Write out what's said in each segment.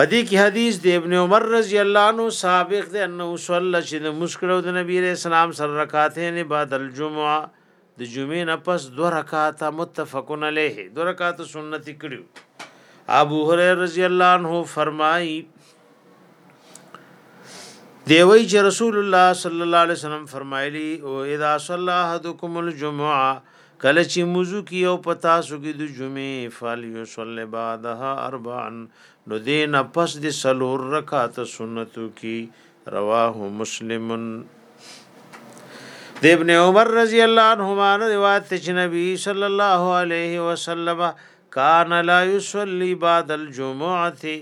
پدې کې حدیث د ابن عمر رضی الله عنه سابق دی انه صلی چې د مسکرو د نبی رسول الله سره رکعاتین بعد الجمعه د جمعې نه پس دو رکعات متفقن علیه دو رکعات سنت کړو ابو هريره رضی الله عنه فرمایي دی وی چې رسول الله صلی الله علیه وسلم فرمایلی او اذا صلى احدكم الجمعه کله چې موضوع کې او پتا سګي د جمعې فال یصلی بعدها اربعا نو دین پس د سلور رکعات سنتو کې رواه مسلم د ابن عمر رضی الله عنهما روایت چې نبی صلی الله علیه وسلم کان لا یصلی بعد الجمعه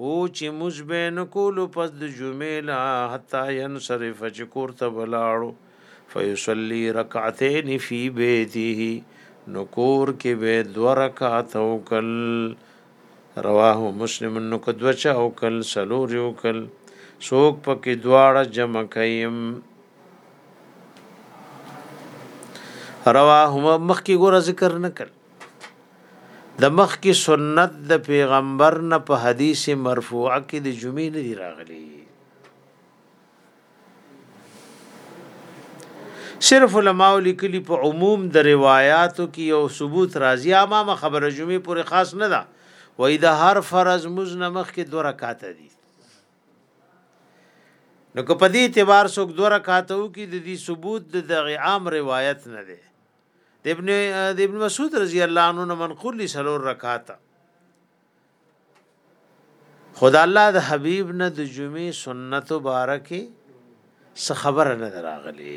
او چې موږ به نه کولو پس د جمعې نه حتی ينصرف چې کور ته ولاړو فیصلي رکعتین فی بیته نو کور کې به دو رکعات او کل رواه مسلم نو کدو چا او کل سلور یو کل سوک پکې دواړه جمع کيم رواه مخکې ګور ذکر نکړ د مخکې سنت د پیغمبر نه په حدیث مرفوع کې د جمعې نه دی راغلی صرف علماء لیکلي په عموم د روایتو کې یو ثبوت راځي امامه خبره جمعې پورې خاص نه ده وای د هر فرض مزنه مخ کې دوه رکعات دي نو که په دې اعتبار څوک دوه رکعات وو کې د دې ثبوت د دغه عام روایت نه دی د ابن د ابن مسعود رضی الله عنه نه منقول دي سلور رکعات خدا الله د حبیب نه د جمعې سنت مبارکه څه خبره نه دراغلي